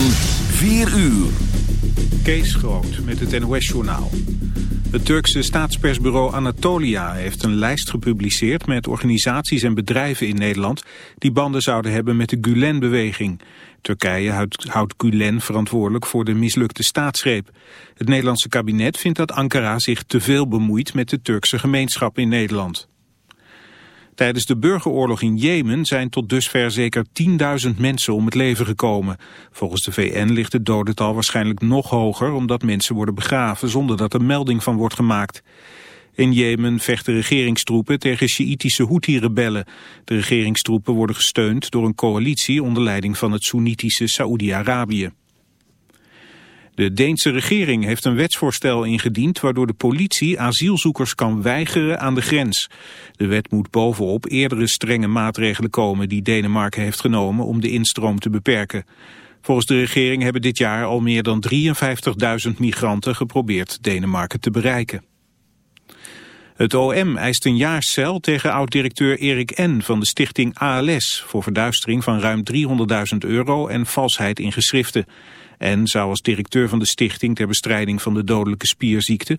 van 4 uur. Kees Groot met het NOS-journaal. Het Turkse staatspersbureau Anatolia heeft een lijst gepubliceerd met organisaties en bedrijven in Nederland die banden zouden hebben met de Gulen-beweging. Turkije houdt, houdt Gulen verantwoordelijk voor de mislukte staatsgreep. Het Nederlandse kabinet vindt dat Ankara zich te veel bemoeit met de Turkse gemeenschap in Nederland. Tijdens de burgeroorlog in Jemen zijn tot dusver zeker 10.000 mensen om het leven gekomen. Volgens de VN ligt het dodental waarschijnlijk nog hoger omdat mensen worden begraven zonder dat er melding van wordt gemaakt. In Jemen vechten regeringstroepen tegen Sjiitische Houthi-rebellen. De regeringstroepen worden gesteund door een coalitie onder leiding van het Soenitische Saoedi-Arabië. De Deense regering heeft een wetsvoorstel ingediend waardoor de politie asielzoekers kan weigeren aan de grens. De wet moet bovenop eerdere strenge maatregelen komen die Denemarken heeft genomen om de instroom te beperken. Volgens de regering hebben dit jaar al meer dan 53.000 migranten geprobeerd Denemarken te bereiken. Het OM eist een jaar cel tegen oud-directeur Erik N. van de stichting ALS... voor verduistering van ruim 300.000 euro en valsheid in geschriften en zou als directeur van de Stichting ter bestrijding van de dodelijke spierziekte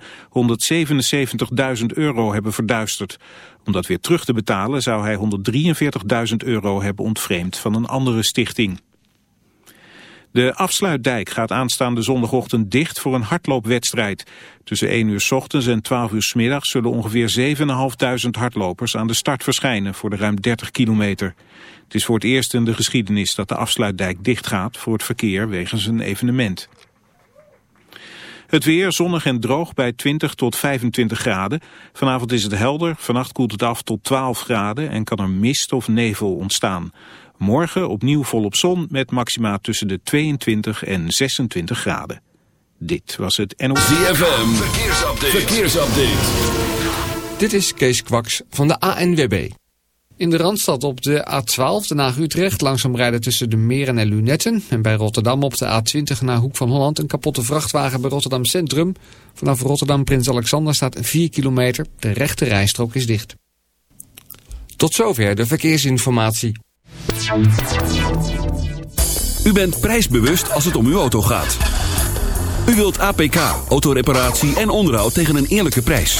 177.000 euro hebben verduisterd. Om dat weer terug te betalen zou hij 143.000 euro hebben ontvreemd van een andere stichting. De afsluitdijk gaat aanstaande zondagochtend dicht voor een hardloopwedstrijd. Tussen 1 uur s ochtends en 12 uur s middags zullen ongeveer 7.500 hardlopers aan de start verschijnen voor de ruim 30 kilometer. Het is voor het eerst in de geschiedenis dat de afsluitdijk dichtgaat voor het verkeer wegens een evenement. Het weer zonnig en droog bij 20 tot 25 graden. Vanavond is het helder, vannacht koelt het af tot 12 graden en kan er mist of nevel ontstaan. Morgen opnieuw volop zon met maxima tussen de 22 en 26 graden. Dit was het NOS. ZFM, verkeersupdate. verkeersupdate. Dit is Kees Kwaks van de ANWB. In de Randstad op de A12, de Utrecht, langzaam rijden tussen de Meren en Lunetten. En bij Rotterdam op de A20 naar Hoek van Holland een kapotte vrachtwagen bij Rotterdam Centrum. Vanaf Rotterdam Prins Alexander staat 4 kilometer. De rechte rijstrook is dicht. Tot zover de verkeersinformatie. U bent prijsbewust als het om uw auto gaat. U wilt APK, autoreparatie en onderhoud tegen een eerlijke prijs.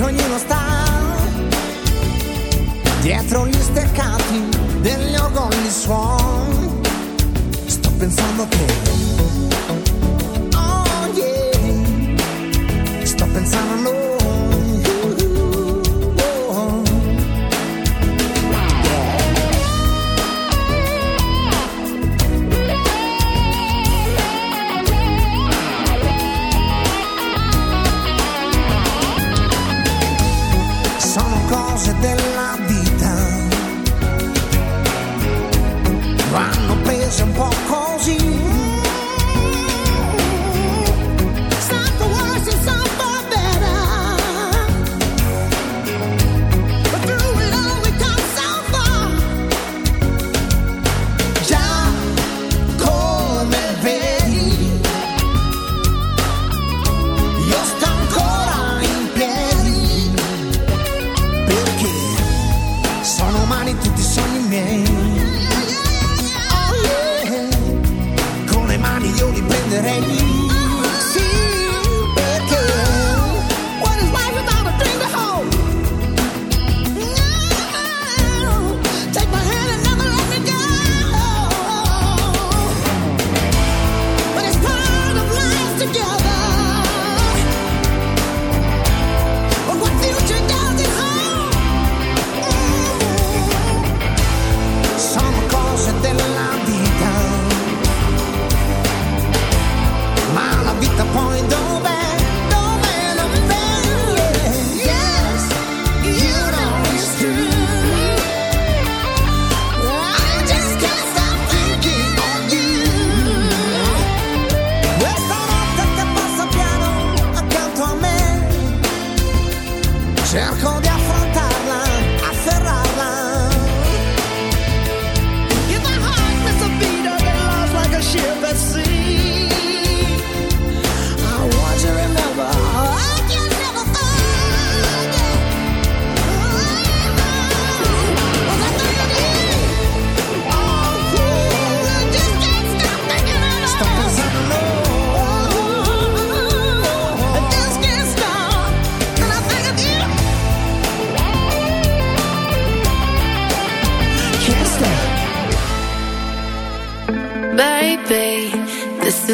Che ognuno sta dietro gli steccati degli orgogli suon. Sto pensando a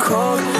Cold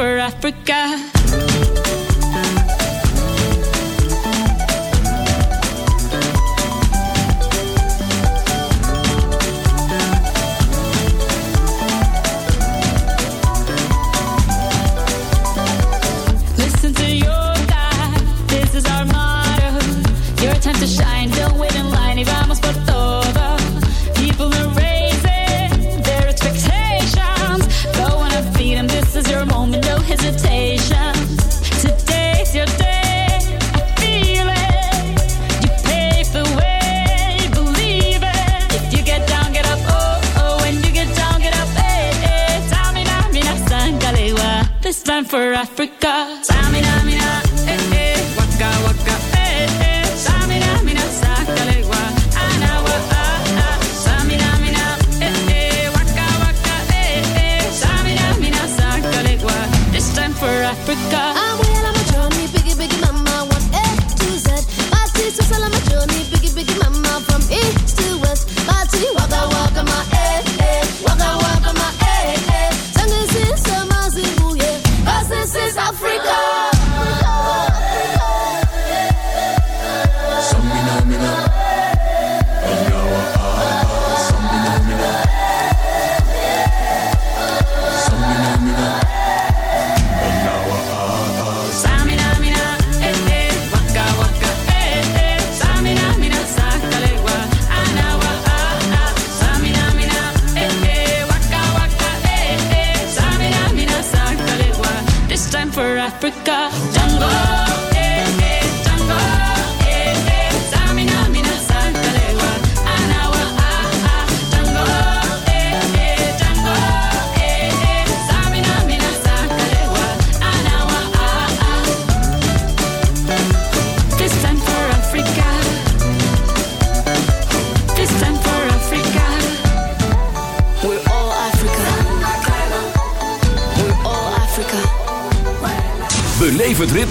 For Africa. For Africa.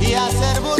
y hacer burlar.